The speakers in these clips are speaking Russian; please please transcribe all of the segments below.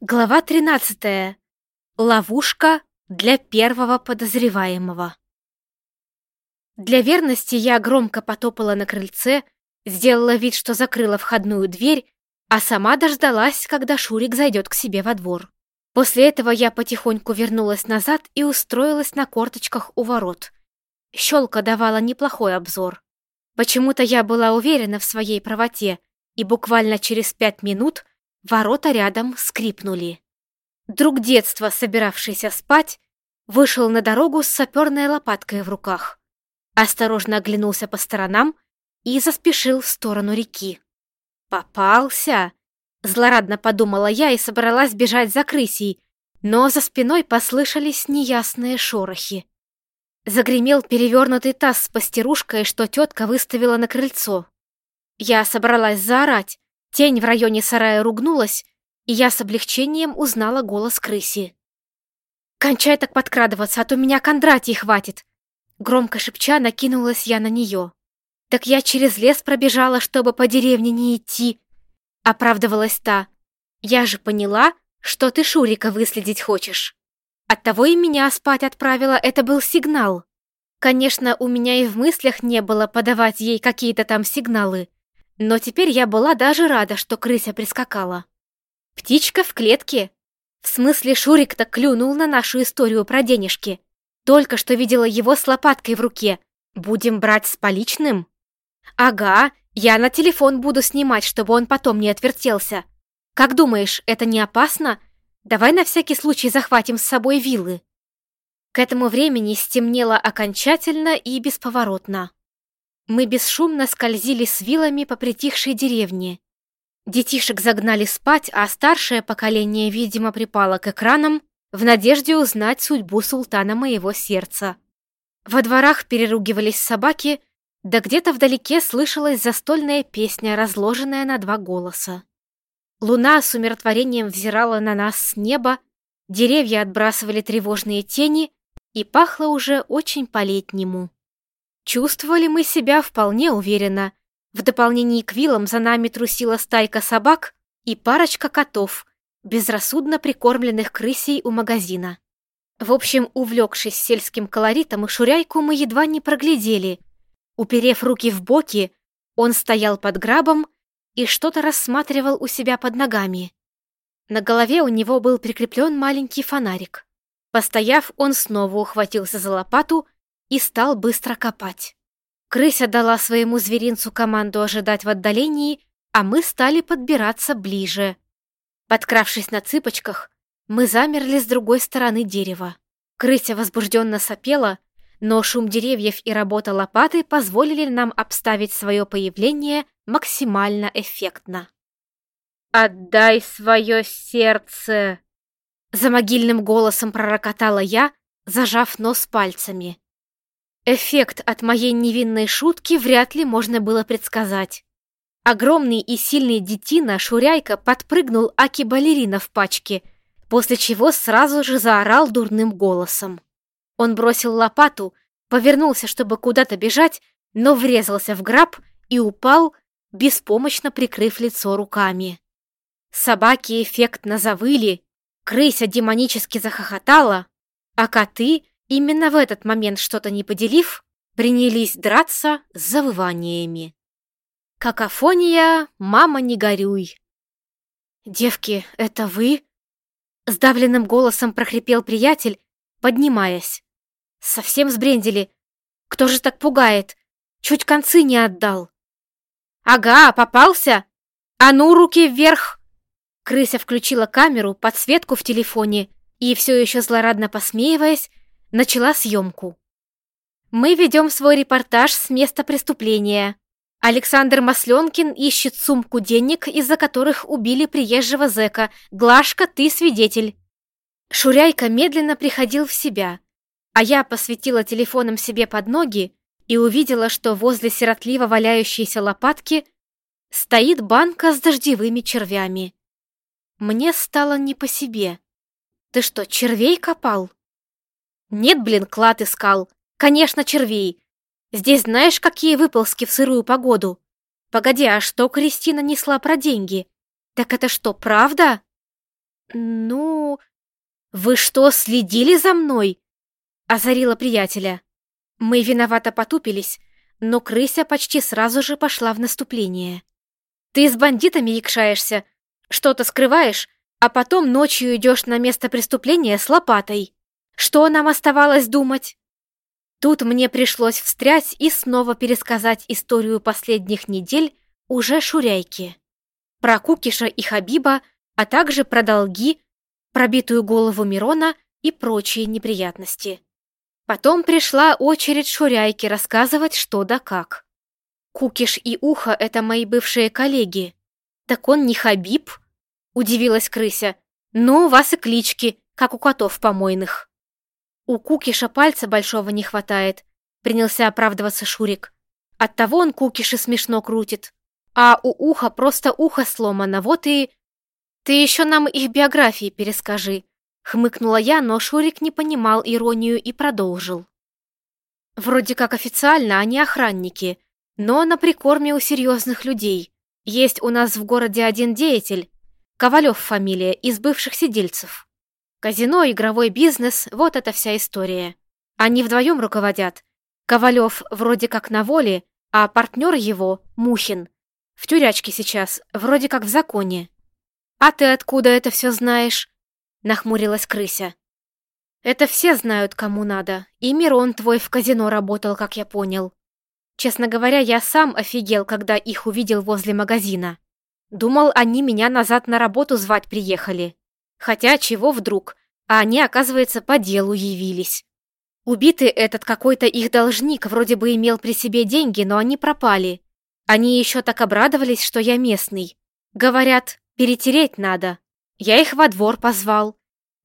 Глава 13. Ловушка для первого подозреваемого. Для верности я громко потопала на крыльце, сделала вид, что закрыла входную дверь, а сама дождалась, когда Шурик зайдет к себе во двор. После этого я потихоньку вернулась назад и устроилась на корточках у ворот. Щелка давала неплохой обзор. Почему-то я была уверена в своей правоте, и буквально через пять минут Ворота рядом скрипнули. Друг детства, собиравшийся спать, вышел на дорогу с саперной лопаткой в руках, осторожно оглянулся по сторонам и заспешил в сторону реки. «Попался!» — злорадно подумала я и собралась бежать за крысей, но за спиной послышались неясные шорохи. Загремел перевернутый таз с пастерушкой, что тетка выставила на крыльцо. Я собралась заорать, Тень в районе сарая ругнулась, и я с облегчением узнала голос крыси. «Кончай так подкрадываться, а то меня Кондратий хватит!» Громко шепча накинулась я на нее. «Так я через лес пробежала, чтобы по деревне не идти!» Оправдывалась та. «Я же поняла, что ты Шурика выследить хочешь. Оттого и меня спать отправила, это был сигнал. Конечно, у меня и в мыслях не было подавать ей какие-то там сигналы, но теперь я была даже рада, что крыся прискакала. Птичка в клетке. В смысле, Шурик-то клюнул на нашу историю про денежки. Только что видела его с лопаткой в руке. Будем брать с поличным? Ага, я на телефон буду снимать, чтобы он потом не отвертелся. Как думаешь, это не опасно? Давай на всякий случай захватим с собой вилы. К этому времени стемнело окончательно и бесповоротно. Мы бесшумно скользили с вилами по притихшей деревне. Детишек загнали спать, а старшее поколение, видимо, припало к экранам в надежде узнать судьбу султана моего сердца. Во дворах переругивались собаки, да где-то вдалеке слышалась застольная песня, разложенная на два голоса. Луна с умиротворением взирала на нас с неба, деревья отбрасывали тревожные тени, и пахло уже очень по-летнему. Чувствовали мы себя вполне уверенно. В дополнение к вилам за нами трусила стайка собак и парочка котов, безрассудно прикормленных крысей у магазина. В общем, увлекшись сельским колоритом шуряйку, мы едва не проглядели. Уперев руки в боки, он стоял под грабом и что-то рассматривал у себя под ногами. На голове у него был прикреплен маленький фонарик. Постояв, он снова ухватился за лопату и стал быстро копать. Крыся дала своему зверинцу команду ожидать в отдалении, а мы стали подбираться ближе. Подкравшись на цыпочках, мы замерли с другой стороны дерева. Крыся возбужденно сопела, но шум деревьев и работа лопаты позволили нам обставить свое появление максимально эффектно. «Отдай свое сердце!» За могильным голосом пророкотала я, зажав нос пальцами. Эффект от моей невинной шутки вряд ли можно было предсказать. Огромный и сильный детина Шуряйка подпрыгнул Аки-балерина в пачке, после чего сразу же заорал дурным голосом. Он бросил лопату, повернулся, чтобы куда-то бежать, но врезался в граб и упал, беспомощно прикрыв лицо руками. Собаки эффектно завыли, крыся демонически захохотала, а коты Именно в этот момент, что-то не поделив, принялись драться с завываниями. Какофония, мама, не горюй. «Девки, это вы?» Сдавленным голосом прохрипел приятель, поднимаясь. «Совсем сбрендили. Кто же так пугает? Чуть концы не отдал». «Ага, попался? А ну, руки вверх!» Крыся включила камеру, подсветку в телефоне и, все еще злорадно посмеиваясь, начала съемку. Мы ведем свой репортаж с места преступления. Александр Масленкин ищет сумку денег, из-за которых убили приезжего зэка. Глашка, ты свидетель. Шуряйка медленно приходил в себя, а я посветила телефоном себе под ноги и увидела, что возле сиротливо валяющейся лопатки стоит банка с дождевыми червями. Мне стало не по себе. Ты что, червей копал? Нет, блин, клад искал. Конечно, червей. Здесь знаешь, какие выползки в сырую погоду? Погоди, а что Кристина несла про деньги? Так это что, правда? Ну... Вы что, следили за мной? Озарила приятеля. Мы виновато потупились, но крыся почти сразу же пошла в наступление. Ты с бандитами якшаешься, что-то скрываешь, а потом ночью идешь на место преступления с лопатой. Что нам оставалось думать? Тут мне пришлось встрять и снова пересказать историю последних недель уже Шуряйки. Про Кукиша и Хабиба, а также про долги, пробитую голову Мирона и прочие неприятности. Потом пришла очередь Шуряйки рассказывать что да как. Кукиш и Ухо — это мои бывшие коллеги. Так он не Хабиб? Удивилась крыся. Ну, у вас и клички, как у котов помойных. У Кукиша пальца большого не хватает, принялся оправдываться Шурик. Оттого он Кукиши смешно крутит. А у Уха просто ухо сломано, вот и... Ты еще нам их биографии перескажи. Хмыкнула я, но Шурик не понимал иронию и продолжил. Вроде как официально они охранники, но на прикорме у серьезных людей. Есть у нас в городе один деятель, Ковалев фамилия, из бывших сидельцев. Казино, игровой бизнес, вот эта вся история. Они вдвоем руководят. Ковалев вроде как на воле, а партнер его, Мухин, в тюрячке сейчас, вроде как в законе. А ты откуда это все знаешь? Нахмурилась крыся. Это все знают, кому надо. И Мирон твой в казино работал, как я понял. Честно говоря, я сам офигел, когда их увидел возле магазина. Думал, они меня назад на работу звать приехали. Хотя чего вдруг, а они, оказывается, по делу явились. Убитый этот какой-то их должник вроде бы имел при себе деньги, но они пропали. Они еще так обрадовались, что я местный. Говорят, перетереть надо. Я их во двор позвал.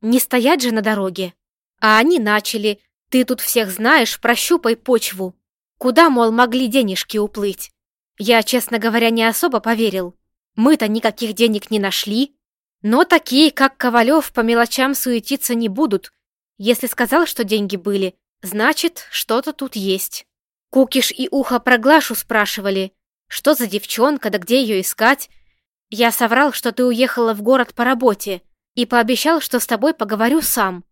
Не стоять же на дороге. А они начали. Ты тут всех знаешь, прощупай почву. Куда, мол, могли денежки уплыть? Я, честно говоря, не особо поверил. Мы-то никаких денег не нашли. Но такие, как Ковалев, по мелочам суетиться не будут. Если сказал, что деньги были, значит, что-то тут есть. Кукиш и Ухо про Глашу спрашивали. Что за девчонка, да где ее искать? Я соврал, что ты уехала в город по работе, и пообещал, что с тобой поговорю сам.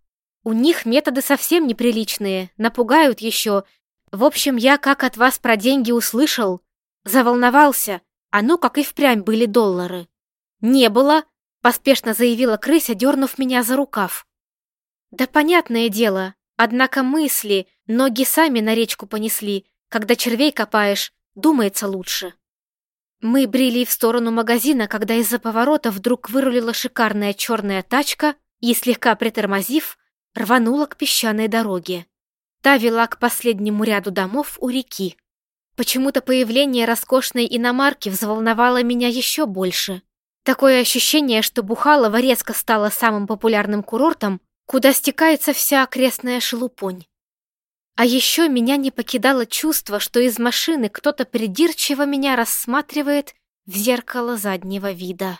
У них методы совсем неприличные, напугают еще, в общем, я как от вас про деньги услышал, заволновался, а ну как и впрямь были доллары. Не было, поспешно заявила крыся, дернув меня за рукав. Да понятное дело, однако мысли, ноги сами на речку понесли, когда червей копаешь, думается лучше. Мы брели в сторону магазина, когда из-за поворота вдруг вырулила шикарная черная тачка и, слегка притормозив, рванула к песчаной дороге. Та вела к последнему ряду домов у реки. Почему-то появление роскошной иномарки взволновало меня еще больше. Такое ощущение, что Бухалово резко стало самым популярным курортом, куда стекается вся окрестная шелупонь. А еще меня не покидало чувство, что из машины кто-то придирчиво меня рассматривает в зеркало заднего вида.